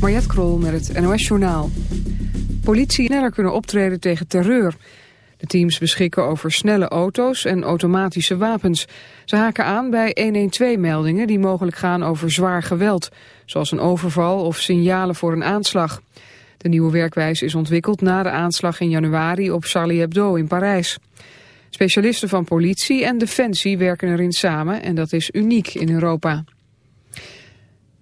Mariette Krol met het NOS Journaal. Politie sneller kunnen optreden tegen terreur. De teams beschikken over snelle auto's en automatische wapens. Ze haken aan bij 112-meldingen die mogelijk gaan over zwaar geweld... zoals een overval of signalen voor een aanslag. De nieuwe werkwijze is ontwikkeld na de aanslag in januari op Charlie Hebdo in Parijs. Specialisten van politie en defensie werken erin samen en dat is uniek in Europa.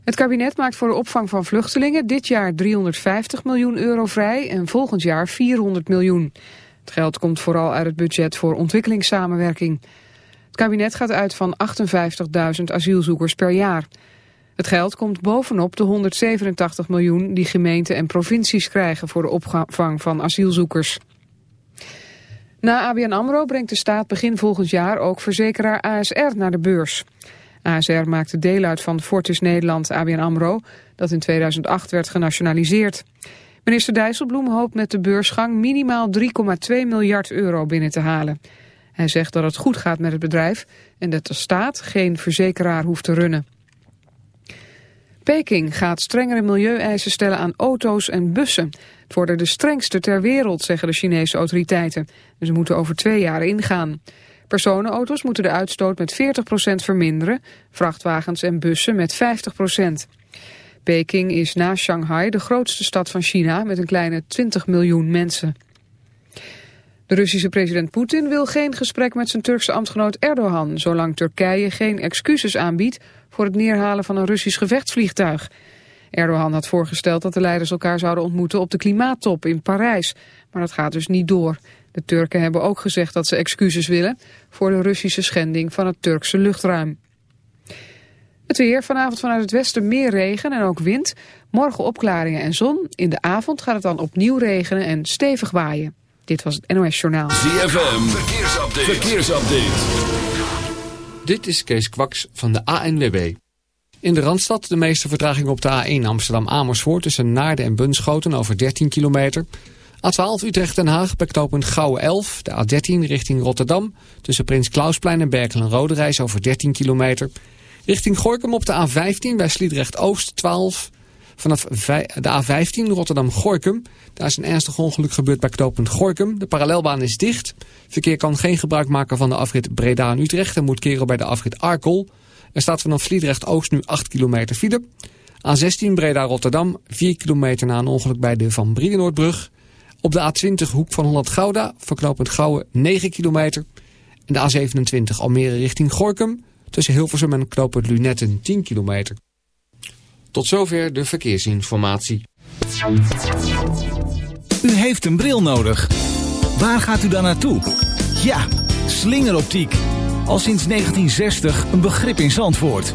Het kabinet maakt voor de opvang van vluchtelingen dit jaar 350 miljoen euro vrij en volgend jaar 400 miljoen. Het geld komt vooral uit het budget voor ontwikkelingssamenwerking. Het kabinet gaat uit van 58.000 asielzoekers per jaar. Het geld komt bovenop de 187 miljoen die gemeenten en provincies krijgen voor de opvang van asielzoekers. Na ABN AMRO brengt de staat begin volgend jaar ook verzekeraar ASR naar de beurs. ASR maakte deel uit van Fortis Nederland ABN AMRO, dat in 2008 werd genationaliseerd. Minister Dijsselbloem hoopt met de beursgang minimaal 3,2 miljard euro binnen te halen. Hij zegt dat het goed gaat met het bedrijf en dat de staat geen verzekeraar hoeft te runnen. Peking gaat strengere milieueisen stellen aan auto's en bussen. Het worden de strengste ter wereld, zeggen de Chinese autoriteiten. En ze moeten over twee jaar ingaan. Personenauto's moeten de uitstoot met 40% verminderen, vrachtwagens en bussen met 50%. Peking is na Shanghai de grootste stad van China met een kleine 20 miljoen mensen. De Russische president Poetin wil geen gesprek met zijn Turkse ambtgenoot Erdogan... zolang Turkije geen excuses aanbiedt voor het neerhalen van een Russisch gevechtsvliegtuig. Erdogan had voorgesteld dat de leiders elkaar zouden ontmoeten op de klimaattop in Parijs. Maar dat gaat dus niet door. De Turken hebben ook gezegd dat ze excuses willen voor de Russische schending van het Turkse luchtruim. Het weer, vanavond vanuit het westen meer regen en ook wind. Morgen opklaringen en zon. In de avond gaat het dan opnieuw regenen en stevig waaien. Dit was het NOS Journaal. ZFM, verkeersupdate. verkeersupdate. Dit is Kees Kwaks van de ANWB. In de Randstad de meeste vertraging op de A1 Amsterdam-Amersfoort... tussen Naarden en Bunschoten over 13 kilometer... A12 Utrecht-Den Haag bij knooppunt Gouwe 11. De A13 richting Rotterdam. Tussen Prins Klausplein en Berkel en Rode Reis over 13 kilometer. Richting Gorkum op de A15 bij Sliedrecht-Oost 12. Vanaf de A15 Rotterdam-Gorkum. Daar is een ernstig ongeluk gebeurd bij knooppunt Gorkum. De parallelbaan is dicht. Verkeer kan geen gebruik maken van de afrit Breda en Utrecht. En moet keren bij de afrit Arkel. Er staat vanaf Sliedrecht-Oost nu 8 kilometer file. A16 Breda-Rotterdam. 4 kilometer na een ongeluk bij de Van Brienenoordbrug. Op de A20 Hoek van Holland-Gouda. Verknopend Gouwen 9 kilometer. En de A27 Almere richting Gorkum. Tussen Hilversum en knooppunt Lunetten 10 kilometer. Tot zover de verkeersinformatie. U heeft een bril nodig. Waar gaat u dan naartoe? Ja, slingeroptiek. Al sinds 1960 een begrip in Zandvoort.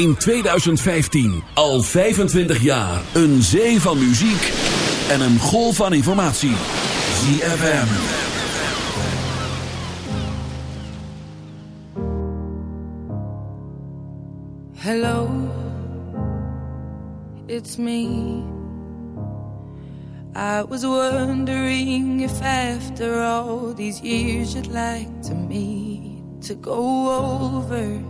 in 2015. Al 25 jaar. Een zee van muziek en een golf van informatie. ZFM. Hello, it's me. I was wondering if after all these years you'd like to me to go over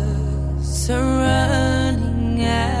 it's are running out.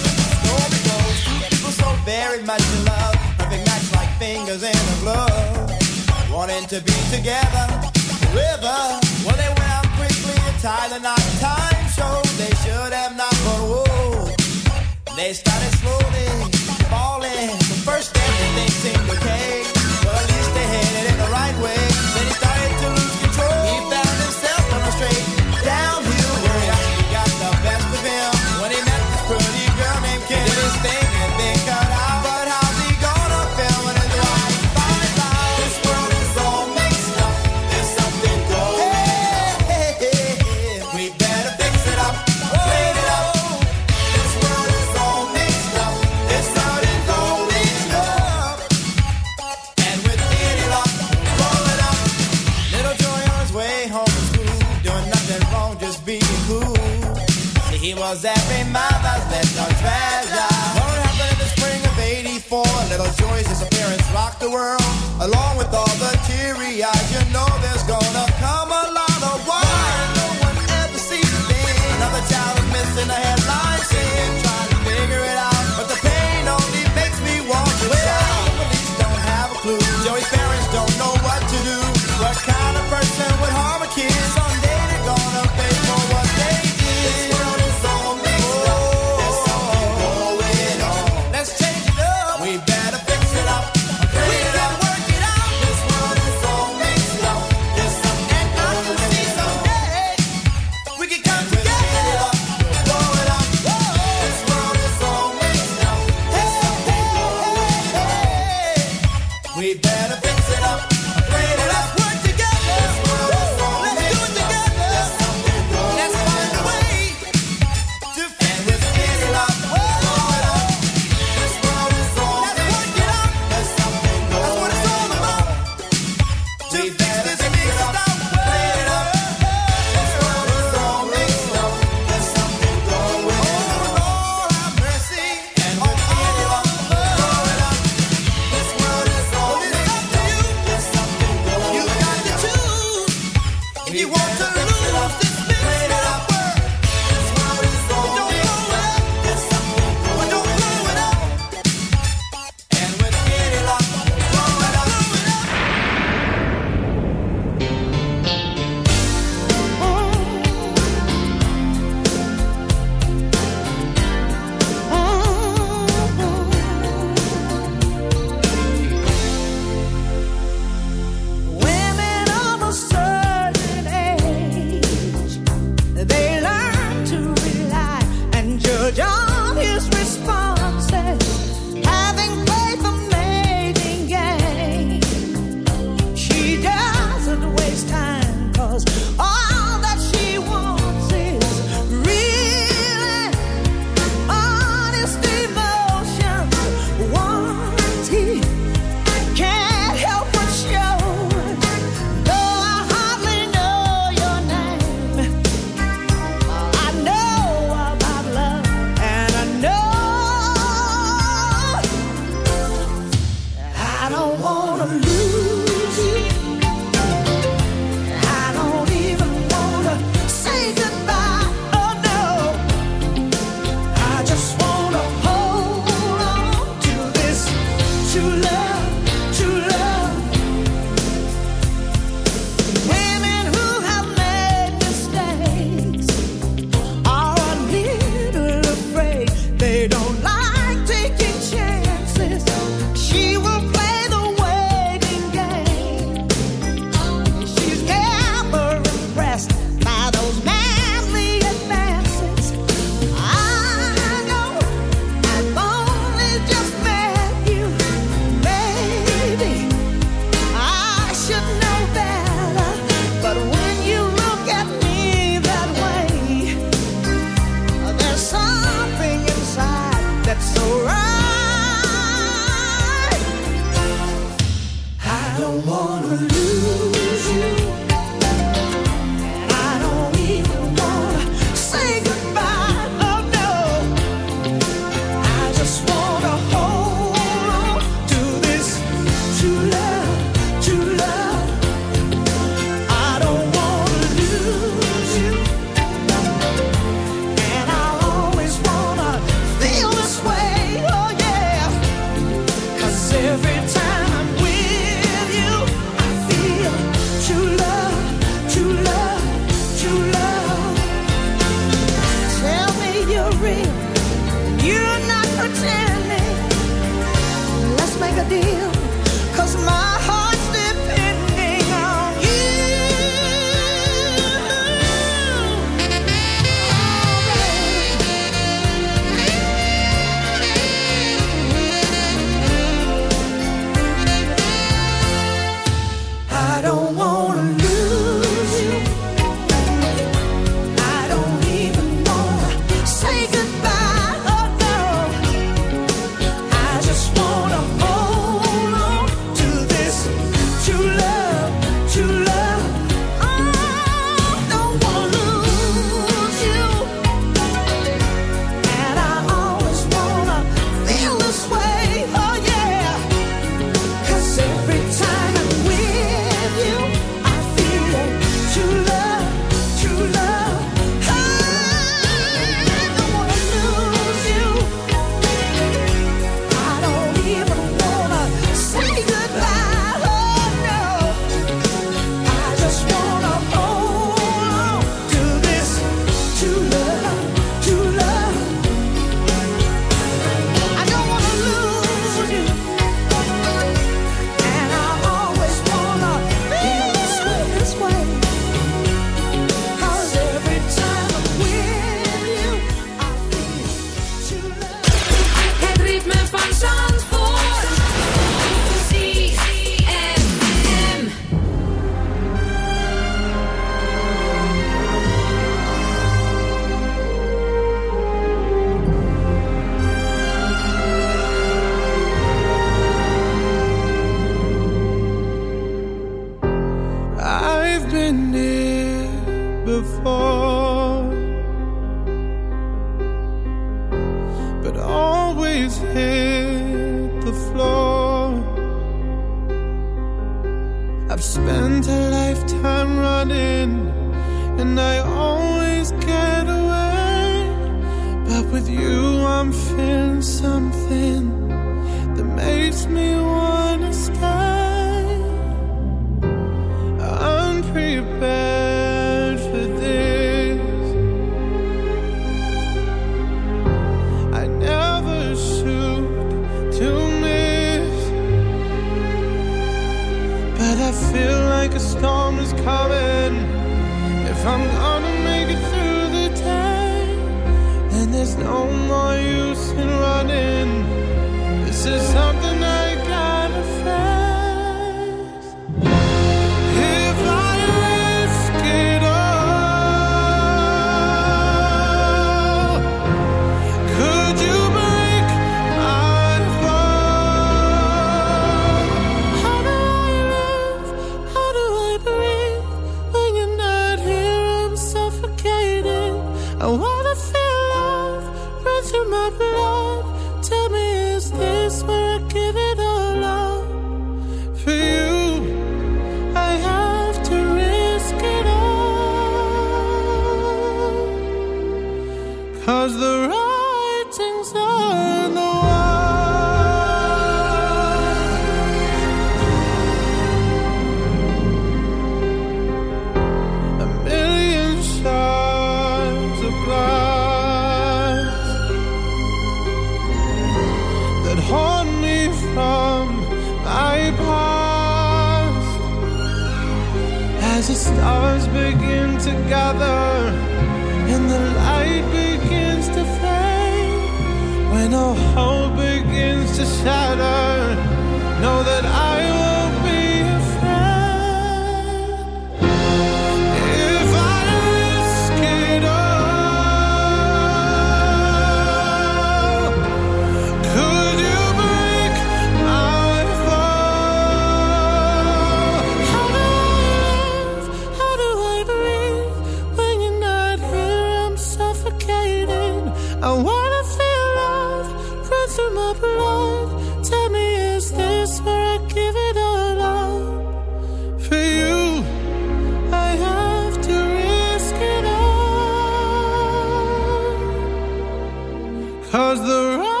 Cause the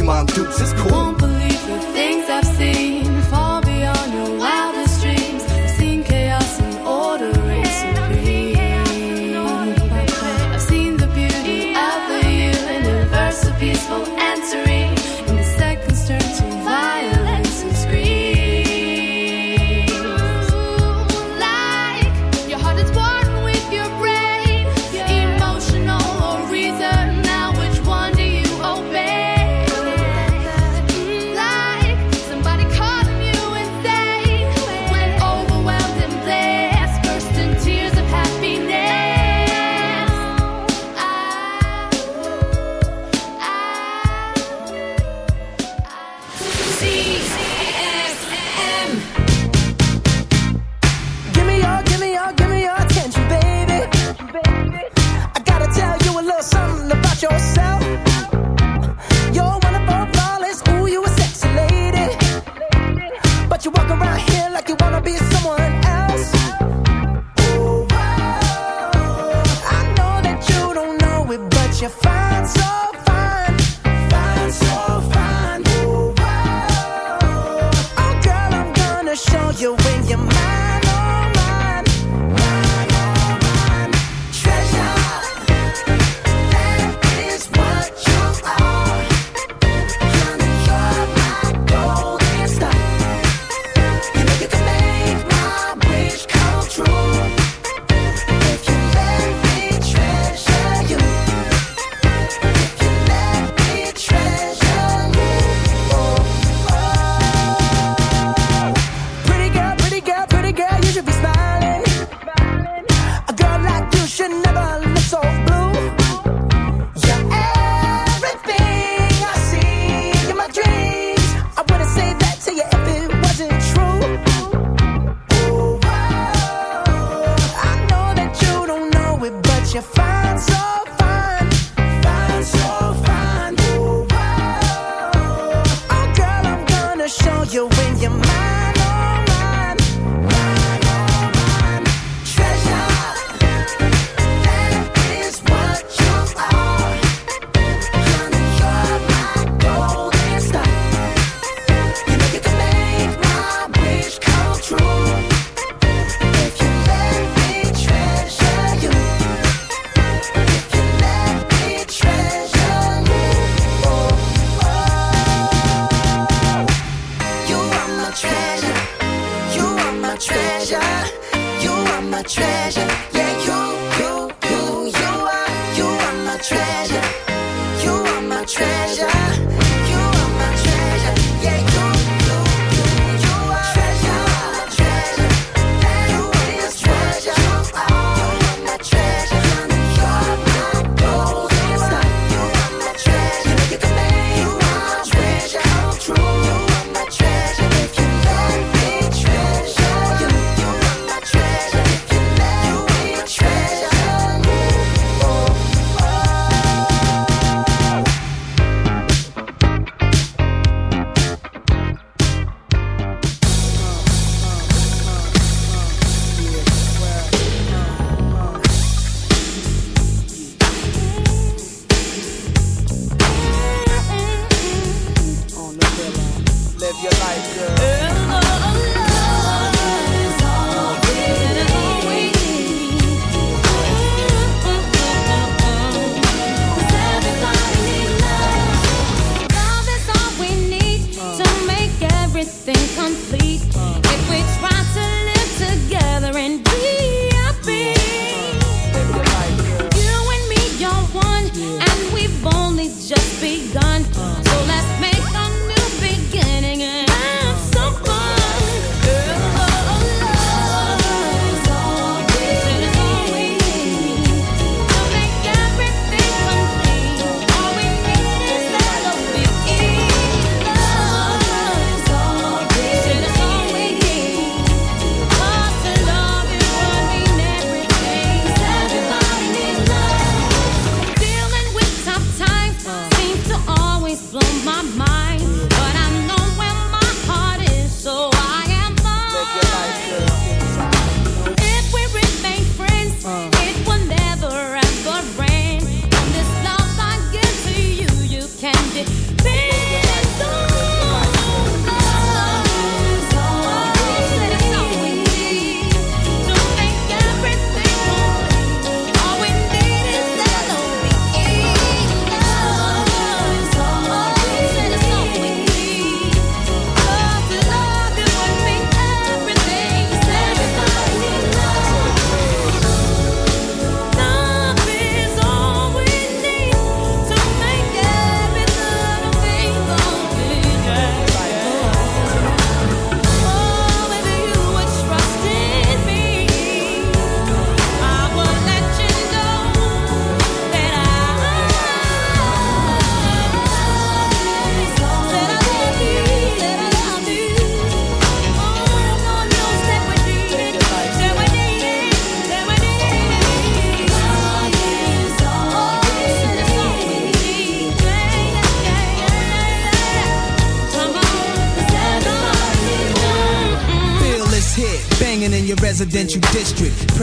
Dukes, it's cool. Won't believe the things I've seen your fire